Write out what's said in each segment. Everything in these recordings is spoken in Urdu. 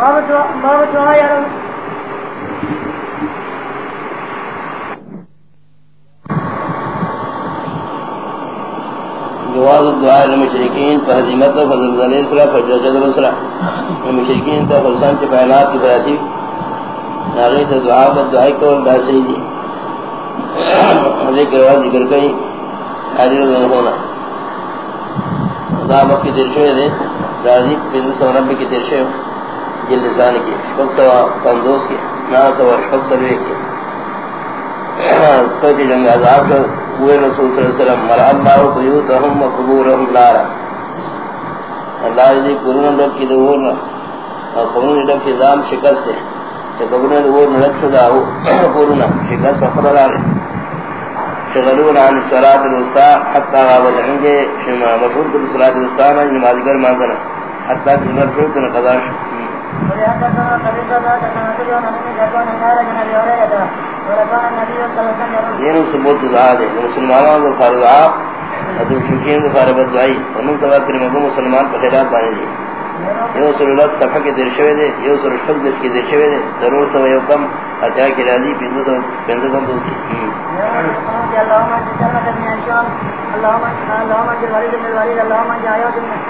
باب دعا یا جواز الدعاء للمشركين فهزيمت فزلزل اسرا فجرجد اسرا المشركين تا فلسان کے بیانات کی بیاتی ناغی تا دعا با دعائی کول دا سیدی ذکر رواد ذکر کئی۔ حاضر اللہ ہونا دا مکی دیر شوئے دے۔ رازی پینز سو ربی کی دیر شوئے جل کی شفق سوا پندوس کی نا سوا شفق سلوے کی۔ تو جی جنگ عذاب کر ہوئے رسول صلی اللہ علیہ وسلم مر اللہ بیوتہم و قبورہم لارا اللہ جی قرون رب کی دورنا اور قرون رب کی ذام شکست ہے کہ قبرون دورنا رب شدہ ہو قرون شکست و خدا لارے شغلون عن الصلاة الوسطى حتى غابت عنجے شما مشہور کل صلاة الوسطى نا نماز گر مانزنا حتى کل رب شدہ قضاش یہ ثبوت دعا دے مسلمانوں کو فرض دعا حضور شکین فرض دعائی ومن سوا کریم ابو مسلمان پر خلاف بانے دی یہ صلی اللہ صفحہ کے در شوے دے یہ صلی اللہ کے در دے ضرور سوا یو کم اتیا کی راضی پینزو سوا پینزو کم دوسری اللہم اجل جنت من انشان اللہم اجل ولید من الولید اللہم اجل آیات من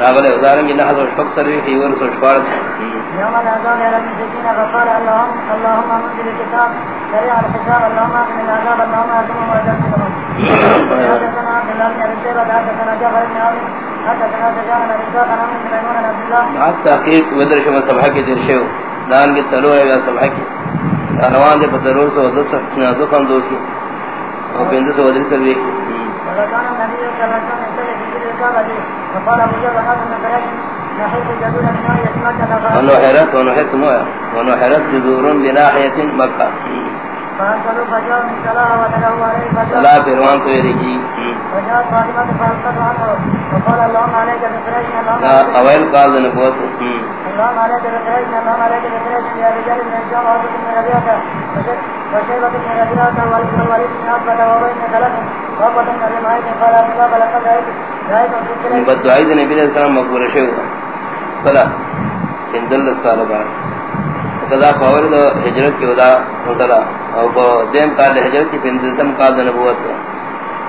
راغلے ازارن کی نحض و شفق سروی کی ورس و شفار سے یوم العذاب رب سکینہ فقال اللہم اللہم منزل کتاب سریع الحساب اللہم اقن العذاب اللہم اعظم و اجل سلام حدثنا عبد الله بن ابي شيبه حدثنا جعفر بن عاصم حدثنا سجان بن اسحاق عن ابن ميمون عن عبد الله. حتى تحقیق ودر شما صبح کے دیر شو. دان کے تلو ہے یا صبح کی. روان دے پترور سے ودر سے دو کم دوست کی اور پندے سے ودر سے بھی وكان النبي صلى الله عليه وسلم يصلي ونحرت ونحرت مويا ونحرت جذور بناحية مكة فأرسلوا فجاءوا من صلاة ودلوا عليه فجاء صلاة فروان تو يريكي وجاءت فاطمة فألقت عنه وقال اللهم عليك بفرج اللهم أويل قال لنبوت اللهم عليك بفرج اللهم عليك بفرج يا رجال من الشام وعبد من ربيعك وشيبة من ربيعك والوليد من عبد وبين ثلاث السلام مقبول دو کی ودا مطلع او با دیم کال حجرت کی پندلتم کال نبوت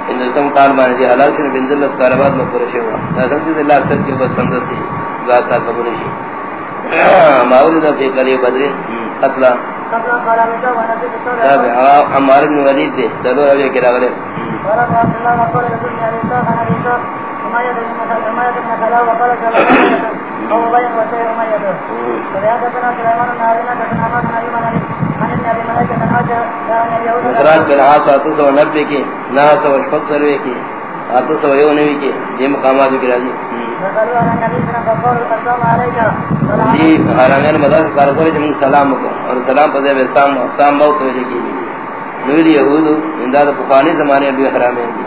پندلتم کال مانے دی حلال کی پندل بعد مقبول اللہ اکتر کی بس سندر سی ذاتا قبول شی ماول فی قلی بدرین ہمارے بن ولید دے. چلو کرا کی نہ سو کی، آتو سو کی، یہ مقامات کی راضی. جی حرامین مدد کار کرے جن سلام کو۔ اور سلام پدے بے سام سام بہت وجہ کی نوری یہود انداد پخانی زمانے بھی حرامین دی جی۔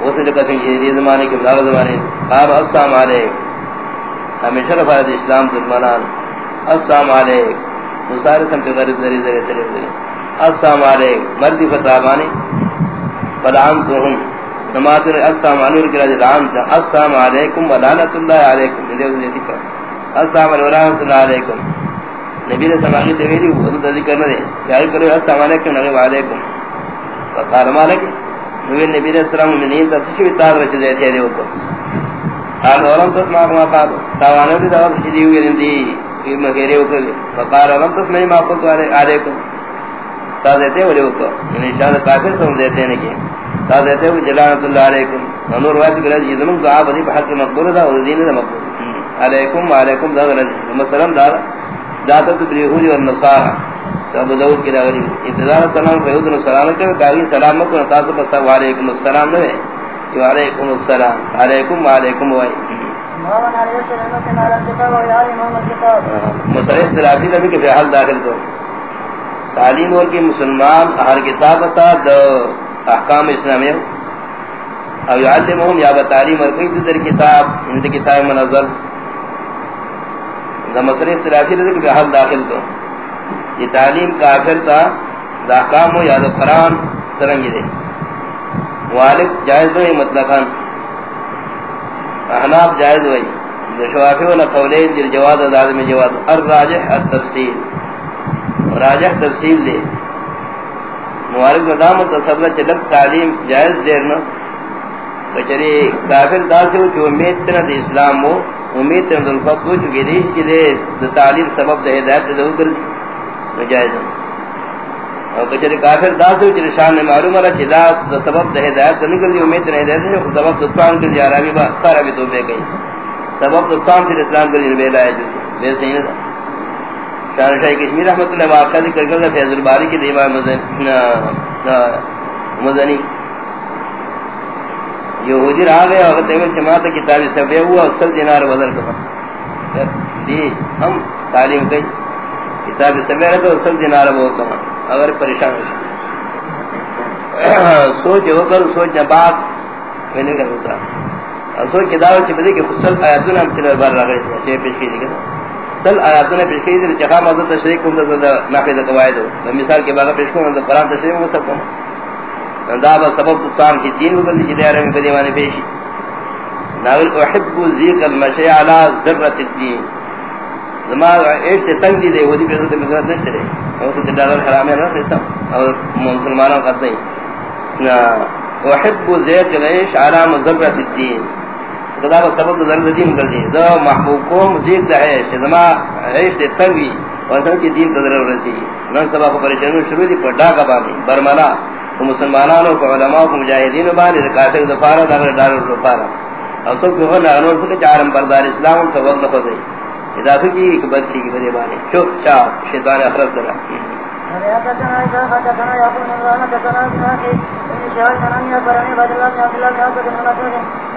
وہ سے جگہ سے یہ زمانے کے بداو زمانے۔ قال السلام علیکم۔ ہمیشہ رفعت اسلام دشمنان السلام علیکم۔ مسار سم کے غریب ذری ذری ذری السلام علیکم۔ مردی فتابانی فلعنتهم نماتر السلام علیکم کی رضی اللہ السلام علیکم و اللہ علیکم۔ یہ ذکر السلام علیکم اللہ علیکم۔ نبی نے سماعی دیویلی وہ ذکر نہ دے۔ جاری کرے السلام علیکم، نبی علیکم۔ فقال مالک، نبی نبی علیہ السلام من نہیں تسشی تار رچ دے تھے وہ کو۔ قال، ولم تسمع ما قال۔ توانا بھی دعوت دی ہوئی دی یہ مغیرے کو فقال ولم تسمع ما قلت علیکم۔ تا دیتے وہ کو۔ یعنی شاید کافر سمجھ دیتے ہیں کہ۔ تا دیتے ہو جلالت اللہ علیکم۔ نور وقت کرے یہ زمن دعا بدی بحق مقبول دا اور دین دا مقبول۔ علیکم وعلیکم دا مسلم دا ذات تبریہولی والنصارہ۔ سب دعوت کی راغلی۔ ابتدار سلام فیہود سلام کرے کاغی سلام کو نتاثر بس علیکم السلام نوے۔ علیکم السلام۔ علیکم وعلیکم وائی مسئلہ اختلافی نبی کے فیحال داخل کو تعلیم اور کی مسلمان ہر کتاب تا دو احکام اسلامی او یعلمهم یا بتعلیم اور کوئی در کتاب، ان کتاب منظر دا مسئلہ اختلافی نبی کے فیحال داخل کو یہ تعلیم کافر تا، دا احکام یا دا قرآن سرنگی دے۔ والد جائز دو مطلقاً احناف جائز ہوئی۔ شوافی و نقولین جل جواز ازاد میں جواز الراجح التفصیل۔ راجح تفصیل دے۔ موارد مدام تصبر چلک تعلیم جائز دیرنا کچری کافر دا سے ہو چو امید تنا دے اسلام ہو امید تنا دلفت ہو چو گریش کی دے تعلیم سبب دے ہدایت دے ہو کر جائز ہو اور کچھ کافر داس ہو جن شان نے معلوم ہے کہ دا سبب دے ہدایت نہیں کر دی امید نہیں ہدایت ہے سبب تو کام کر دیا عربی با سارا بھی تو بے گئی سبب تو کام پھر اسلام کر دی لا جو بے صحیح ہے شان شاہ کشمیر رحمتہ اللہ واقعہ ذکر کر فیض الباری کے دیوان مزن مزنی یہودی رہا گیا وقت ایمن جماعت کتاب سبے ہوا اصل دینار بدل کر دی ہم تعلیم کئی۔ کتاب سبے رہا تو اصل دینار بہت کما اگر پریشان ہو سوچ ہو کر، سوچ نہ بات میں نہیں کر سوچ کے دعوت چپے کہ سل آیاتوں ہم سے بار رہا گئے۔ تھے پیش کی تھی سل آیاتوں نے پیش کی تھی جہاں مدد تشریح کو نافذ قواعد. ہو مثال کے بعد پیش کو قرآن تشریح ہو سکتا ہوں دا با سبب تو کی دین وگل دی دیارے میں بدیوانے پیشی۔ ناول، احب ذیق المشی علی ذرت الدین۔ زمان ایک سے تنگ دی دے، وہ دی پیسے مزرات نشتے رہے اور تو ڈالر حرام ہے نا پیسا اور مسلمانوں کا نہیں وحب زیت العیش علی مذرت الدین۔ خدا کو سبب ذرت الدین کر دی زو محبوب کو مزید ہے کہ زمان عیش سے تنگی اور کی دین تضرر رسی نن سبا کو پریشانوں شروع دی پر ڈاکا بانی برملا تو مسلمانانوں کو علماء کو مجاہدین بانی کافر دفارہ داخل ڈالر دفارہ اور تو کہ وہ نہ انہوں سے چارم پردار اسلام تو وقت نہ فضائی اضافہ کی ایک بد کی بدے بانے چپ چاپ شیطان اخرس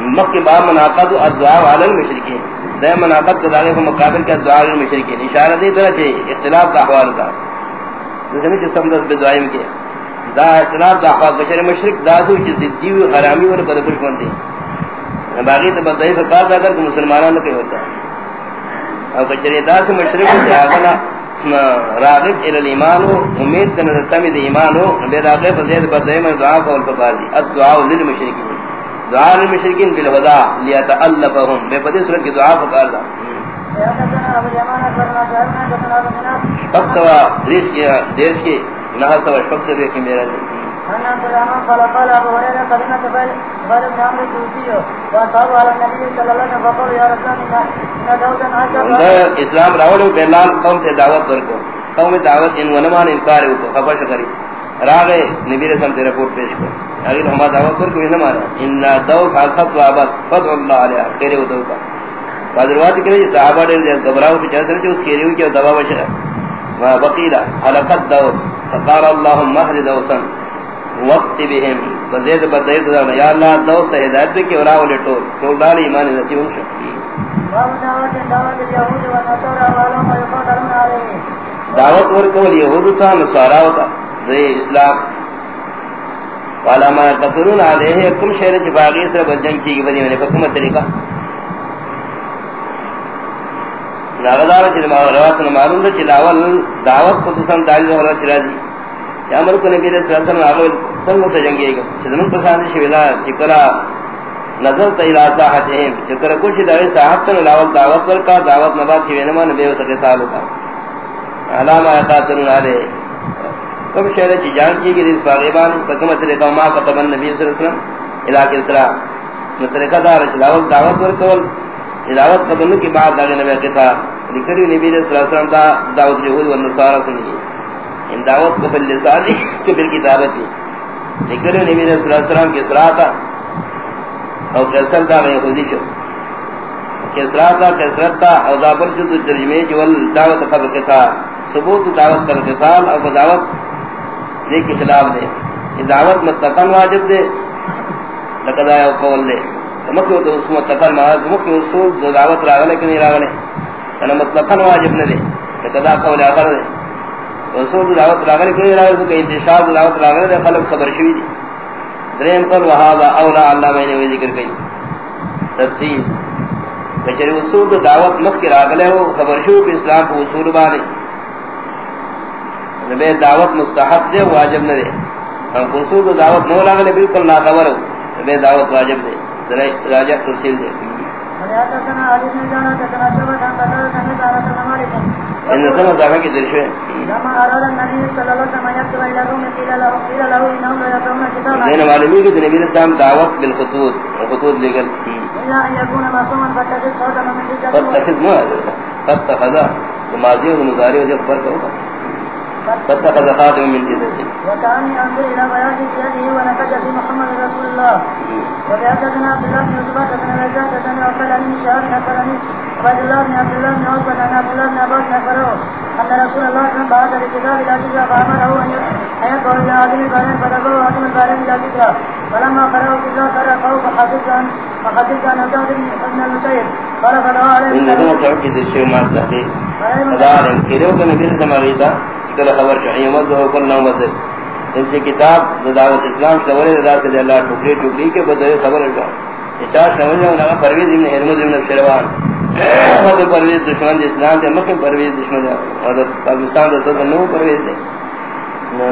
دا مکی باب مناقض الدعاء علی المشرکین۔ دا مناقض کا داغے کو مقابل کا دعاء علی المشرکین۔ اشارہ دی طرح چھے اختلاف دا احوال کا جسمی چھ سمدس بدعائی میں کیا دا اختلاف دا احوال بشر مشرک دا سو چھ زدی و حرامی و رکھا دکھش بندی باقی تو بدعائی فقار دا کر کہ مسلمانان نے کیا ہوتا اور کچھ دا سے مشرک سے آگلا راغب الى الايمان امید تن تمید ایمان ہو، بے راغب زید بدے میں دعا کو الفقار دی۔ الدعاء للمشرکین۔ دعاء للمشرکین بالهدى ليتالفهم بے بدی صورت کی دعا دا۔ فقصوا ریس کی دیش کی نہ سوا فقص دے کی میرا قال قال ابو هريره تبال قال ابن عمرو الدوسي وقال على النبي صلى الله عليه وسلم فقال يا رسول الله ان داوود اسلام راول بلال قوم سے دعوت قوم دعوت ان ونمان انکار ہو تو خبر کری راغے نبی رسول پیش کر اگر ہم دعوت کر کو نہ مانا ان دوس حسد و ابد فضل الله علیہ خیر و دوسا بعض روایت کہ صحابہ نے گھبراہٹ پہ چل رہے اس کے لیے کہ دوا بشرا وقیلا حلقت دوس۔ فقال اللهم اهد دوسا۔ وقت بهم۔ بزید بدید دارنا یا اللہ دو سے ہدایت کہ اور آولے ٹول ٹول ڈالی ایمان نصیب ہوں شکتی دعوت ورکول یہود تا نصارا ہوتا۔ دے اسلام۔ والا ما قتلون علیہ کم شہر چفاقی سر بجنگ کی بدی میں نے حکومت طریقہ ناغدار چلی روات نے معلوم دا چلاول دعوت خصوصا تعلیم والا چلا دی امر کو نبی صلی اللہ علیہ وسلم سنگ سے جنگی گا چیزمن پساند شویلا چکرا نظر تا الہ ساحتهم چکرا کچھ دعوی ساحت تن لاول دعوت ورکا دعوت نبات شوینما نبی و سکے تعلقا علامہ قاتلون آلے کم شہر چی جان کی گئی اس باغیبان تکم طریقہ ما قطب النبی صلی اللہ علیہ وسلم علاق اسرا طریقہ دار چلاول دعوت ورکول دعوت قبل کی بعد داغی نبی قطع ذکر نبی صلی اللہ علیہ وسلم دا دعوت یہود و نصارى سنی ان دعوت کو بل لسان کے بل کتابت ذکر نبی صلی اللہ علیہ وسلم کے سراتا او کسر دا یہودی شو۔ کسراتا کسرتا او دا بل جد ترجمے جو جی، دعوت قبل قتال ثبوت دعوت قبل قتال او دعوت ذکر کے خلاف دے یہ دعوت متقن واجب دے لقد آیا قول دے مکہ تو اس متقن مہاز مکہ اصول دعوت راغلے کہ نہیں راغلے انا مطلقاً واجب نہ دے کہ قول آخر دے رسول دعوت لاغر کہ راغر کہ انتشار دعوت لاغر دے خلق خبر شوی دی دریم قول وہذا اولا اللہ میں نے ذکر کی تفصیل. کہ اصول دعوت مخ کے راغلے ہو خبر شو کہ اسلام کو اصول بانے نبی دعوت مستحب دے واجب نہ دے ہم اصول دعوت نو لاغلے بالکل نا خبر ہو نبی دعوت واجب دے راجع تفصیل دے ان سمع صاحبہ کی درشوے زین معلومی کی نبی اسلام دعوت بالخطوط. خطوط لگل فتخذ مو فتخذ ماضی و مضاری و جب فرق ہوگا فتخذ خاتم من جزتی وكان ينظر الى بياض ثيابه ونكج في محمد رسول الله. وبيعتنا عبد الله بن عتبة بن رجاء بن عقل بن شهر نفرني عبد الله بن عبد الله بن عتبة بن عبد الله بن عباس نفره أن رسول الله صلى الله عليه وسلم بعث بكتاب إلى ذكرى فأمره أن يقول إلى عدم البارين فدقوا عدم البارين إلى ذكرى فلما قرأوا كتاب قرأوا فحدث عن فحدث عن عبد بن المسيب. قال فدعا عليه ان سمع صاحبہ کی درشوے مات تحقیق ادارن کیرو کہ نبی سے مریدا کل خبر چاہیے مز ہو کل نو مز ان سے کتاب دعوت اسلام سے ورے دا سے اللہ ٹکڑی ٹکڑی کے بدے خبر ہے چار سمجھ لو نا پرویز ابن ہرمز ابن شروان. وہ پرویز دشمن اسلام دے، مکہ پرویز دشمن اور پاکستان دے صدر نو پرویز دے۔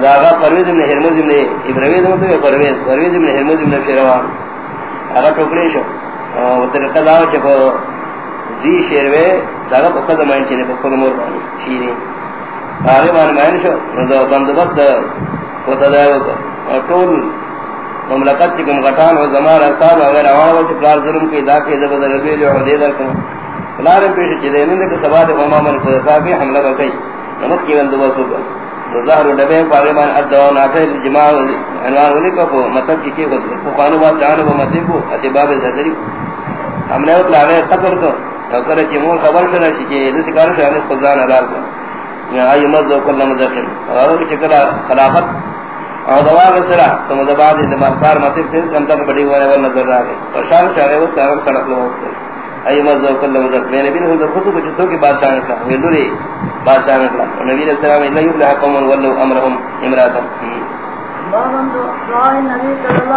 داغا پرویز ابن ہرمز ابن ابراہیم دے تو پرویز پرویز ابن ہرمز ابن شروان. اگر ٹکڑی شو۔ وہ طریقہ دا چھ دی شیروے، دا داغا پکا زمان چینے پکا مور بانی شیرین آگے مان مائن شو؟ دو بندوبست کو تدائیو کو۔ طول مملکت چکم غٹان و زمان اصاب اگر آوان وچ پلار ظلم کی داکی زبد ربی جو حدید ارکن پلارم پیش چیدے نندے کہ سباد امامان قدسا کی، حملہ بکی نمت کی بندوبست ہوگا ظاہر ڈبے پاگے مان ادعا نافع جماع عنوان ہونے کو مطلب کی کی خود فقانو بات جانو مطلب کو اتباب زدری ہم نے اطلاع قتل کو کرے چی مول خبر شنا چی دسی کارو شاہنے خزان علال کو آئی مزو کل مزقن اور چکلا خلافت اور دوار سرا، سمجھ بعد یہ دماغدار مطلب تھے کم تک بڑی ہونے والا نظر رہا گئے اور شام شاہے وہ سارا سڑک لوگ ہوتے آئی مزو کل مزق میں نبی نے سنتر خطو کو جتوں کی بات بادشاہ نکلا وہ دوری بادشاہ نکلا اور نبی علیہ السلام اللہ یبلہ قوم ولو امرهم امراتا بابا دعاء النبي صلى الله